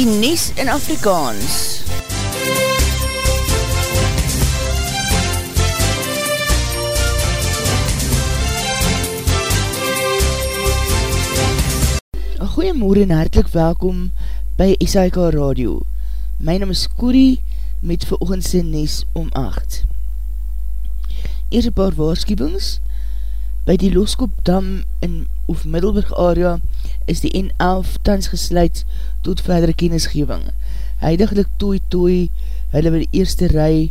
die Nies in Afrikaans. Goeiemorgen en hartelijk welkom by SAIK Radio. My naam is Corrie met veroogendse Nies om 8. Eers een paar waarschuwings. By die Loskopdam in of Middelburg area is die N11 tans gesluit tot verdere kennisgeving. Heidiglik tooi tooi hulle by die eerste rij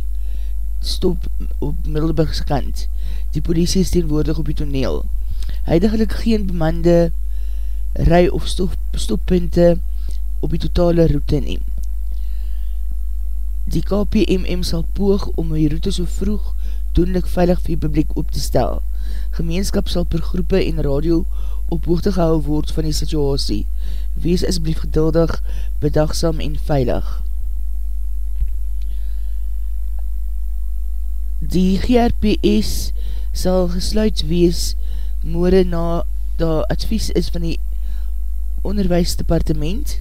stop op Middelburgse kant. Die politie is teenwoordig op die toneel. Heidiglik geen bemande rij of stop, stoppunte op die totale route neem. Die KPMM sal poog om die route so vroeg doenlik veilig vir die publiek op te stel. Gemeenskap sal per groepe en radio op hoogte gehou word van die situasie. Wees asblief geduldig, bedagsam en veilig. Die GRPS sal gesluit wees moore na da advies is van die onderwijsdepartement.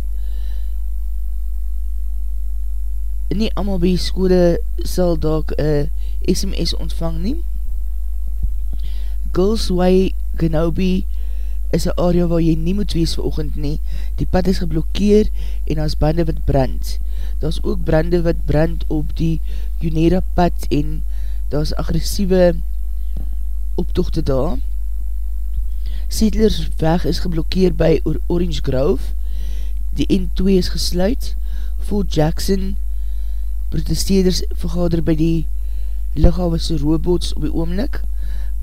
Nie allemaal by skole sal daak een SMS ontvang nie. Girls Way Genobi is een area waar jy nie moet wees vir oogend nie. Die pad is geblokkeer en as bande wat brand. Daar is ook brande wat brand op die Junera pad en daar is agressieve optochte daar. Settlers weg is geblokkeer by Orange Grove. Die N2 is gesluit. Fort Jackson protesteerders vergader by die lichaamse robots op die oomlik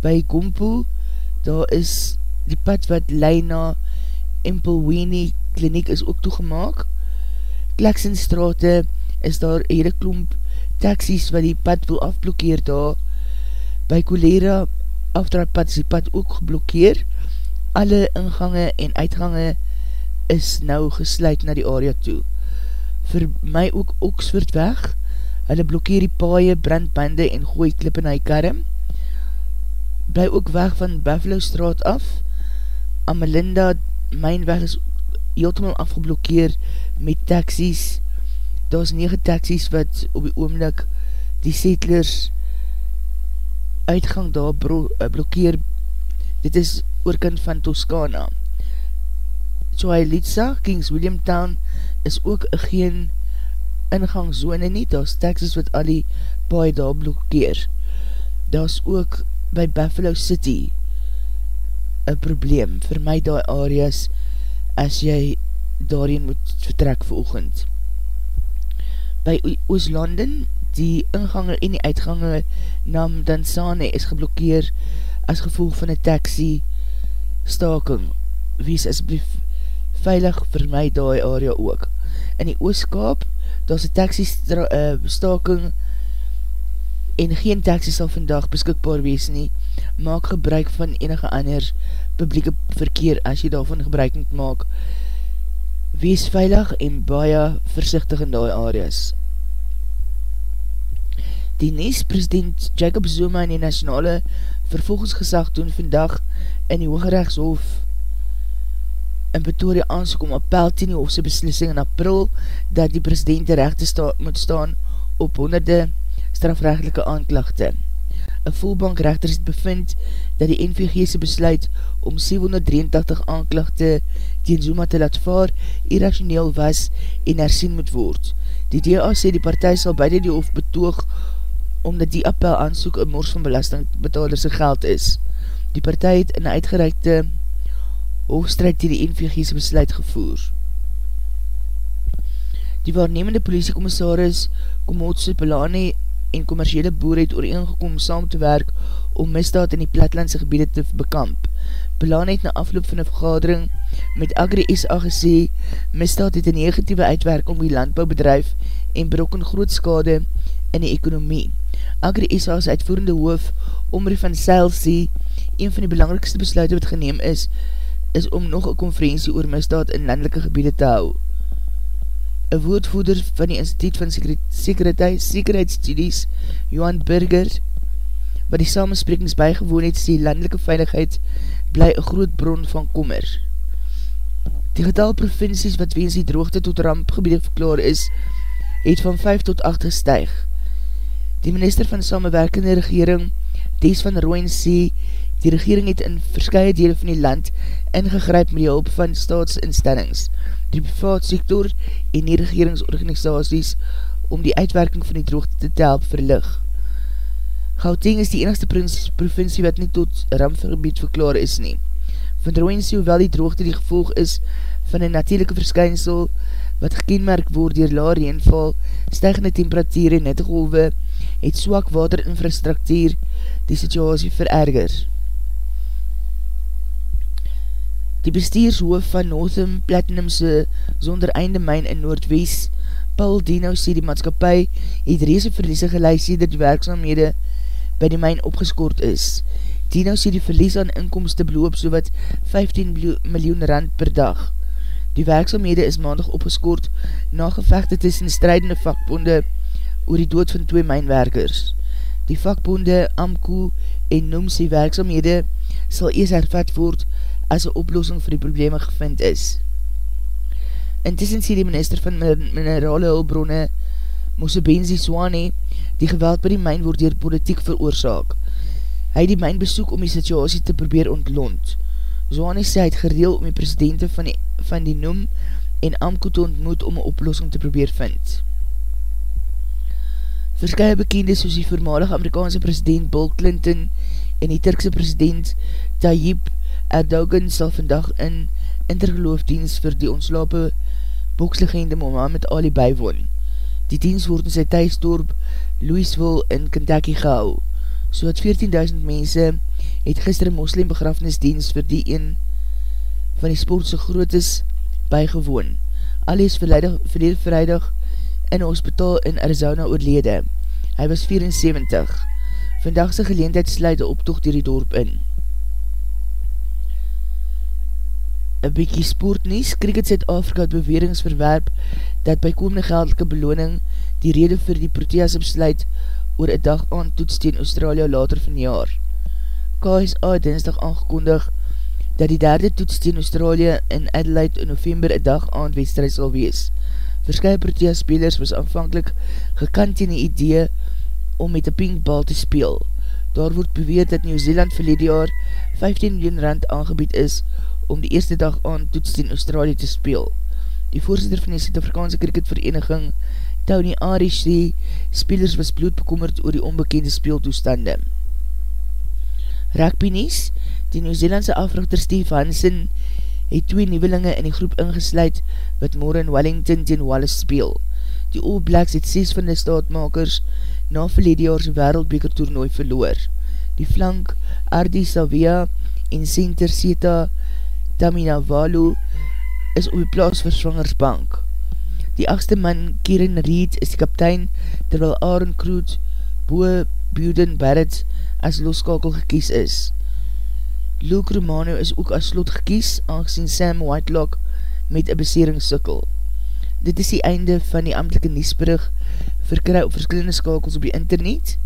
by Gompo, daar is die pad wat lei na Empelweenie kliniek is ook toegemaak. Kleksenstrate is daar hele klomp taxis wat die pad wil afblokkeer daar. By Colera afdraadpad is die pad ook geblokkeer. Alle ingange en uitgange is nou gesluit na die area toe. Vir my ook Oxford weg, hulle blokkeer die paaie, brandbande en gooi klip in hy karm bly ook weg van Buffalo straat af. Amelinda, myn weg is heeltemal afgeblokkeer met taxis. Daar is 9 taxis wat op die oomlik die settlers uitgang daar bro, uh, blokkeer. Dit is oorkant van Toscana. Choailitsa, Kings William Town, is ook geen ingangszone nie. Daar is taxis wat al die paai daar blokkeer. Daar is ook by Buffalo City een probleem vir my daar areas as jy daarin moet vertrek vir oogend. By Ooslanden, die ingange en die uitgange naam Dansane is geblokkeer as gevolg van een taxi staking. Wees asblief veilig vir my daar area ook. In die Ooskaap, daar is een taxi uh, staking en geen taxi sal vandag beskikbaar wees nie, maak gebruik van enige ander publieke verkeer as jy daarvan gebruik moet maak. Wees veilig en baie versichtig in die areas. Die NES president Jacob Zuma in die nationale vervolgingsgesag doen vandag in die Hoogrechtshof in Pretoria aansoek om appel ten die hofse beslissing in april dat die president de rechte sta moet staan op honderde strafrechtelike aanklachte. Een voelbankrechter het bevind dat die NVG'se besluit om 783 aanklachte teen Zuma te laat vaar irrationeel was en hersien moet word. Die DA sê die partij sal beide die hoofd betoog omdat die appel aansoek een mors van belastingbetalerse geld is. Die partij het in uitgereikte hoofdstrijd die die NVG'se besluit gevoer. Die waarnemende politiekommissaris Komotse Pelani en commerciële boer het ooreengekom saam te werk om misdaad in die platlandse gebiede te bekamp. Belaan het na afloop van een vergadering met Agri-SA gesê, misdaad het een negatieve uitwerk om die landbouwbedrijf en berokken groot skade in die ekonomie. Agri-SA is uitvoerende hoof Omri van Seil sê, een van die belangrikste besluiten wat geneem is, is om nog een konferentie oor misdaad in landelike gebiede te hou een woordvoerder van die instituut van sekuriteitsstudies, Johan Burger, wat die samensprekings bijgewoon het, sê landelike veiligheid bly een groot bron van kommer. Die getal provincies wat weens die droogte tot rampgebiede verklaar is, het van 5 tot 8 gestuig. Die minister van samenwerkende regering, Des van Rooyen, sê die regering het in verskye dele van die land ingegryp met die hulp van staatsinstellings, die privaat sektor en die regeringsorganisaties om die uitwerking van die droogte te help verlig. Gauteng is die enigste provincie wat nie tot rampgebied verklaar is nie. Van Rooyen sê hoewel die droogte die gevolg is van een natuurlijke verskynsel wat gekenmerk word dier laar reenval, stijgende temperatuur en nettegolwe, het swak waterinfrastruktuur die situasie vererger. Die bestuurshoof van Northern Platinumse zonder einde myn in Noordwest, Paul Dino sê die maatskapie het reese verliese geleid sê dat die werkzaamhede by die myn opgeskoord is. Dino sê die verlies aan inkomste beloop so wat 15 miljoen rand per dag. Die werkzaamhede is maandag opgeskoord na gevechte tussen strijdende vakbonde oor die dood van twee mijnwerkers. Die vakbonde Amco en Noem sê werkzaamhede sal eers hervat word as een oplossing vir die probleme gevind is. Intussen sê die minister van minerale hulbronne Mosebenzi Swane die geweld by die myn word dier politiek veroorzaak. Hy die myn besoek om die situasie te probeer ontlont. Swane sê hy het gereel om die presidente van die, van die noem en Amko te ontmoet om een oplossing te probeer vind. Verskye bekende soos die voormalige Amerikaanse president Bill Clinton en die Turkse president Tayyip Erdogan sal vandag in intergeloofdienst vir die ontslape bokslegende Mohammed Ali bijwoon. Die dienst word in sy thuisdorp Louisville in Kentucky gehou. So het 14.000 mense het gister moslim begrafnisdienst vir die een van die sportse grootes bijgewoon. Ali is verlede vrijdag in hospitaal in Arizona oorlede. Hy was 74. Vandagse geleendheid sluit die optocht dier die dorp in. Een bykie sportnies, Cricket Zuid-Afrika het bewerings verwerp dat by komende geldelike beloning die rede vir die Proteas besluit oor een dag aan toets teen Australië later van jaar. KSA het dinsdag aangekondig dat die derde toets teen Australië in Adelaide in november een dag aan wedstrijd sal wees. Verskye Proteas spelers was aanvankelijk gekant teen die idee om met een pink bal te speel. Daar word beweer dat Nieuw-Zeeland verlede jaar 15 miljoen rand aangebied is om die eerste dag aan toets in Australië te speel. Die voorzitter van die Suid-Afrikaanse cricketvereniging, Tony Arish, sê, spelers was bloedbekommerd oor die onbekende speeltoestande. Rugby Nies, die Nieuw-Zeelandse africhter Steve Hansen, het twee nieuwelinge in die groep ingesluid wat morgen in Wellington teen Wallace speel. Die All Blacks het 6 van die staatmakers na verlede jaarse wereldbeker toernooi verloor. Die flank Ardi Savia en center Seta Tamina Walu is op die plaas vir Swangersbank. Die achtste man, Kieran Reed, is die kaptein, terwyl Aaron Kroot, Boe Buden Barrett, as loskakel gekies is. Luke Romano is ook as slot gekies, aangezien Sam Whitelock met een besering sukkel. Dit is die einde van die amtelike niesbrug, verkry op verskillende skakels op die internet,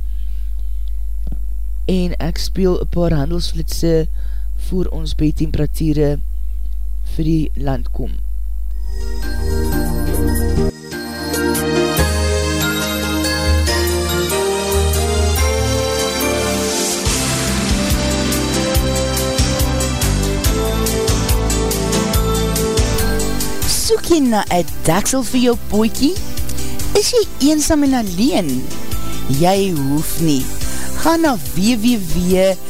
en ek speel een paar handelsflitse voor ons by temperatuurde vir die land kom. Soek jy na een daksel vir jou poekie? Is jy eensam en alleen? Jy hoef nie. Ga na www.com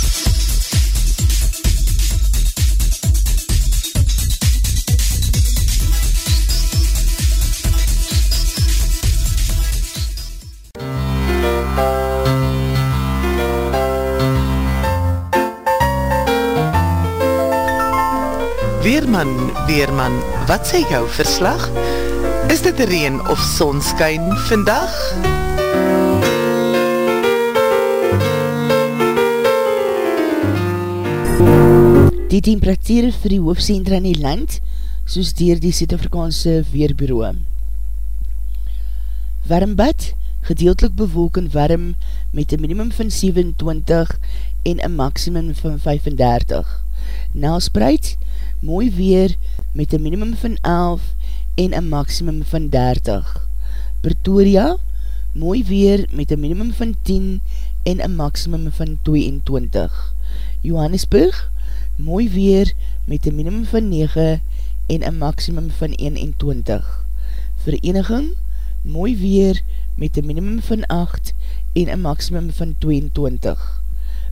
Weerman, Weerman, wat sê jou verslag? Is dit reen of sonskyn vandag? Die temperatuur vir die hoofdcentra in die land, soos dier die Zuid-Afrikaanse Weerbureau. Warmbad, gedeeltelik bewolk en warm met een minimum van 27 en een maximum van 35. Nelspreid, mooi weer met een minimum van 11 en een maximum van 30. Pretoria, mooi weer met een minimum van 10 en een maximum van 22. Johannesburg, mooi weer met een minimum van 9 en een maximum van 21. Vereniging, mooi weer met een minimum van 8 en een maximum van 22.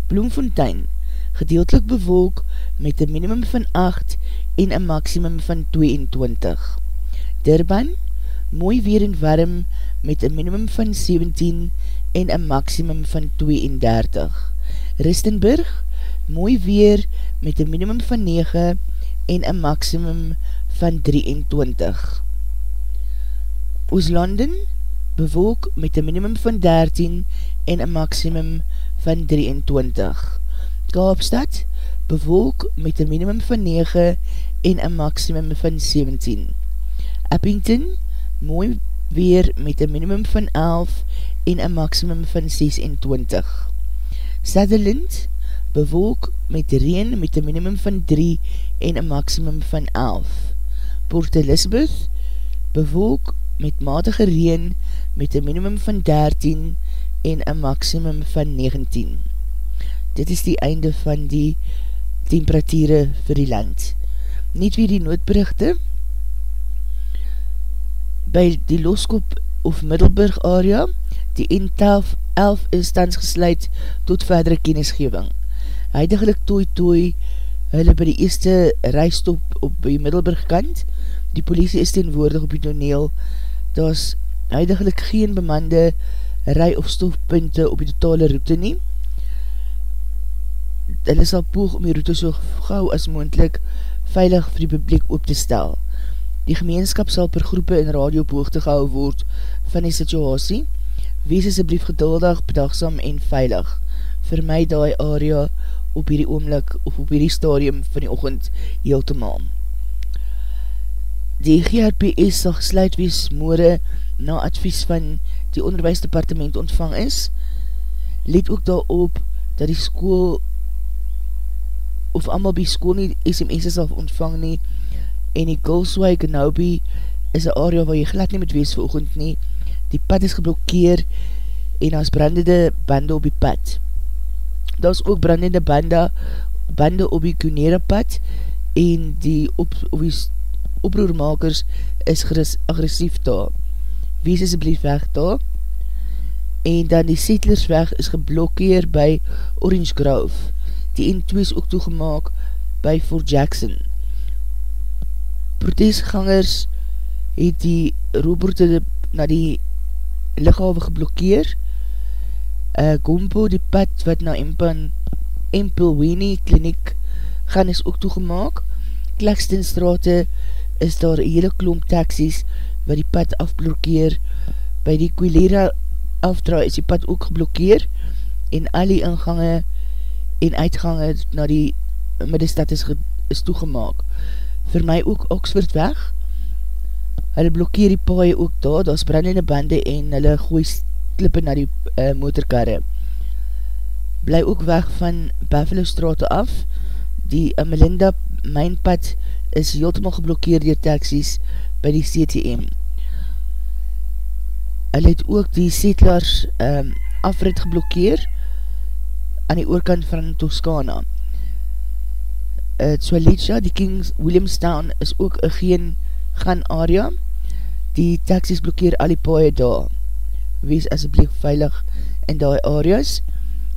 Bloemfontein, gedeeltelik bewolk met een minimum van 8 en een maximum van 22. Durban, mooi weer en warm met een minimum van 17 en een maximum van 32. Ristenburg, mooi weer met een minimum van 9 en een maximum van 23. Ooslanden, bewolk met een minimum van 13 en een maximum van 23. Kaapstad, bewolk met een minimum van 9 en een maximum van 17. Eppington, mooi weer met een minimum van 11 en een maximum van 26. Sutherland, bewolk met reen met een minimum van 3 en een maximum van 11. Port Elizabeth, bewolk met matige reen met een minimum van 13 en een maximum van 19 dit is die einde van die temperatuurde vir die land. Niet weer die noodberichte, by die Loskop of Middelburg area, die N11 is tans gesluit tot verdere kennisgeving. Heidiglik tooi tooi hulle by die eerste reistop op die Middelburg kant, die politie is teenwoordig op die toneel, daar is heidiglik geen bemande rij of stofpunte op die totale route nie, hulle sal poog om die route so gauw as moendlik veilig vir die publiek op te stel. Die gemeenskap sal per groepe in radio poog te gehou word van die situasie. Wees asblief geduldig, bedagsam en veilig. Vir my die area op hierdie oomlik of op hierdie stadium van die ochend heel te maan. Die GRPS sal gesluit wees moore na advies van die onderwijsdepartement ontvang is. Let ook daarop dat die school of allemaal by school nie SMS'e sal ontvang nie. En die Gulswai Genobi is een area waar jy glad nie moet wees vir oogend nie. Die pad is geblokkeer en as brandende bande op die pad. Daar is ook brandende bande bande op die Kunere pad en die op, op die oproermakers is agressief daar. Wees asblief weg daar. En dan die Settlersweg is geblokkeer by Orange Grove die N2 is ook toegemaak by Fort Jackson. Protestgangers het die robote na die lichawe geblokkeer. Uh, Gompo, die pad wat na Empan, Empelweni kliniek gaan is ook toegemaak. Klekstenstrate is daar hele klomp taxis wat die pad afblokkeer. By die Quilera afdra is die pad ook geblokkeer en al die ingange en uitgange na die middestad is, is toegemaak. Vir my ook Oxford weg, hulle blokkeer die paai ook daar, daar is brandende bande en hulle gooi klippe na die uh, motorkarre. Bly ook weg van Buffalo straat af, die uh, Melinda mijnpad is heeltemaal geblokkeer dier taxis by die CTM. Hulle het ook die settlers um, afrit geblokkeer aan die oorkant van Toscana. Uh, Swalicha, die Kings Williamstown, is ook een geen gaan area. Die taxis blokkeer al die paaie daar. Wees asjeblief veilig in die areas.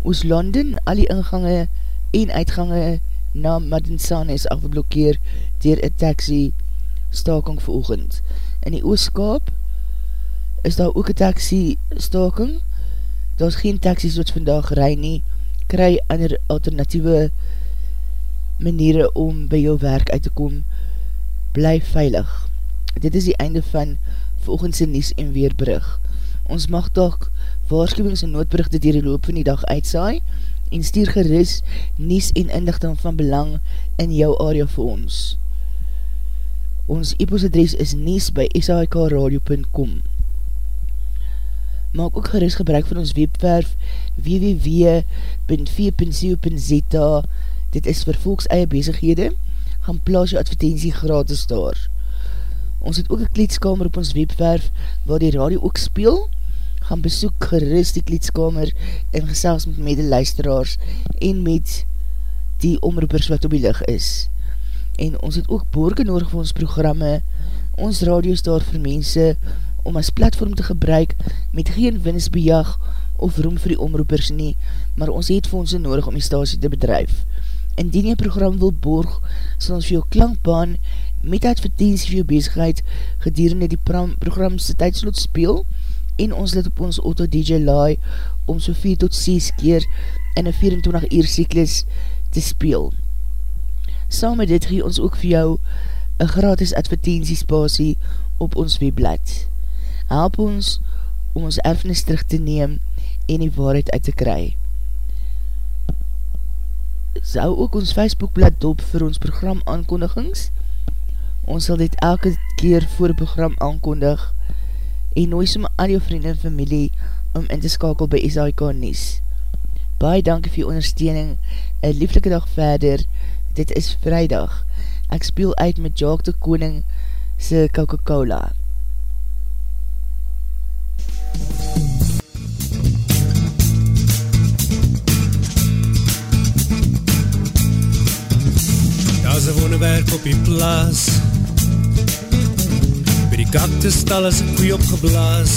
Oos London, al die ingange en uitgange na Madinsane is afgeblokkeer dier een taxi staking veroogend. In die Ooskaap is daar ook een taxi staking. Daar is geen taxis wat vandag rij nie. Kry ander alternatieve maniere om by jou werk uit te kom. Bly veilig. Dit is die einde van volgendse Nies en Weerbrug. Ons mag toch waarschuwings en noodbrugte dier die loop van die dag uitsaai en stuur geris Nies en inlichting van belang in jou area vir ons. Ons e-postadres is nies by shikradio.com Maak ook geris gebruik van ons webwerf www.v.co.za Dit is vir volks eie bezighede, gaan plaas jou advertentie gratis daar. Ons het ook een kleedskamer op ons webwerf waar die radio ook speel, gaan besoek geris die kleedskamer en gesels met medeluisteraars en met die omroepers wat op die lig is. En ons het ook borgen nodig vir ons programme, ons radio is daar vir mense om as platform te gebruik met geen winstbejag of roem vir die omroepers nie, maar ons het ons nodig om die stasie te bedrijf. Indien jy program wil borg, sal ons vir jou klankbaan met advertentie vir jou bezigheid gedurende die programse tydslot speel en ons let op ons auto DJ Lai om so 4 tot 6 keer in een 24 uur cyklus te speel. Saam met dit gee ons ook vir jou een gratis advertentiespasie op ons webblad. Help ons om ons erfenis terug te neem en die waarheid uit te kry. Zou ook ons Facebookblad dop vir ons program aankondigings. Ons sal dit elke keer voor die program aankondig en nooi som al jou vriend en familie om in te skakel by SAIK Nies. Baie dankie vir jou ondersteuning, een lieflike dag verder, dit is vrijdag. Ek speel uit met Jaak de Koning se Coca-Cola. Wonderwerk op die plaas. By die kaktestal is 'n koei opgeblaas.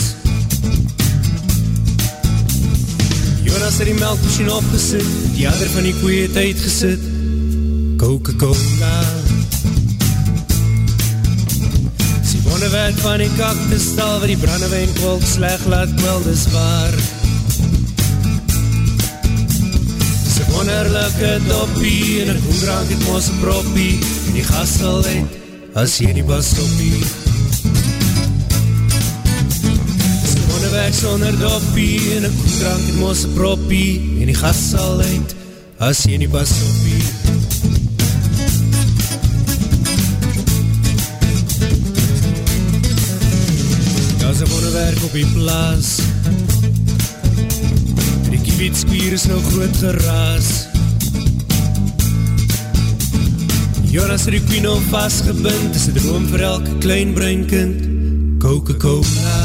Jonas het die melkmasjien opgesit, die ander van die koei het uitgesit. Coca-Cola. Die wonderwerk van die kaktestal waar die brandewijn kwolk sleg laat kwel, dis waar. Wonderlijke doppie en een koendrank het moos een proppie. En die gas sal uit as jy nie pas stoppie. Is een wonderwerk sonder doppie en een koendrank het moos een proppie. En die gas sal uit as jy nie pas stoppie. Daar is een wonderwerk op die plaas fietspier is nou groot geraas. Jonas het die queen al vastgebind is die droom vir elke klein bruin kind. Coca-Cola.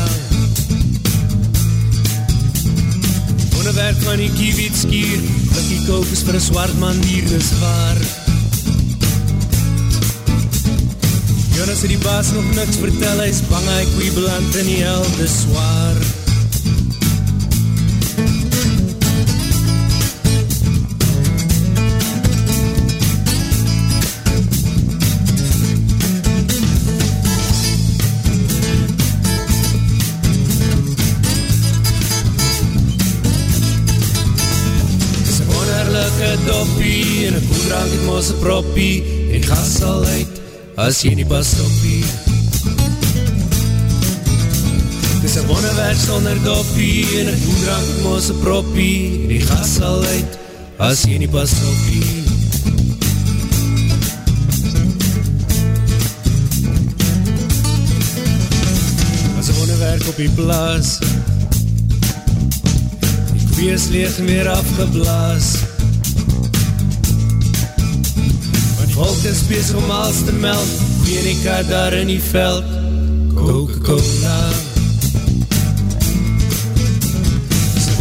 Wonderwerk van die kiewitskier Blikkie kook is vir een swart man dier is waar. Jonas het die baas nog niks vertel Hy is bang hy koe beland in die hel, dis zwaar doppie en een koendrank het moos een proppie. En gas sal uit as jy nie pas stoppie Dis een wonderwerk sonder doppie en een koendrank het moos een proppie. En die gas sal uit as jy nie pas een wonderwerk op die plaas. Die kwees leeg weer afgeblaas Volk is bezig om alles te meld Veronica daar in die veld. Coca-Cola.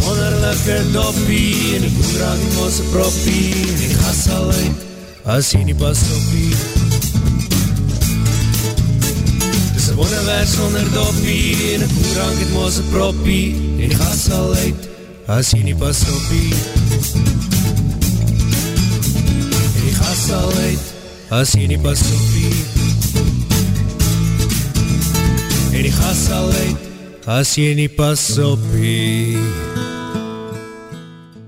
Wonderlijke doppie En die koeldraad die mosse proppie. En die gas sal uit As jy nie pas oppie Dis een wonderwerk sonder doppie En die koeldraad die mosse proppie. En die gas sal uit As jy nie pas oppie En die gas sal uit As jy nie pas oppie En die gas sal uit as jy nie pas op hier.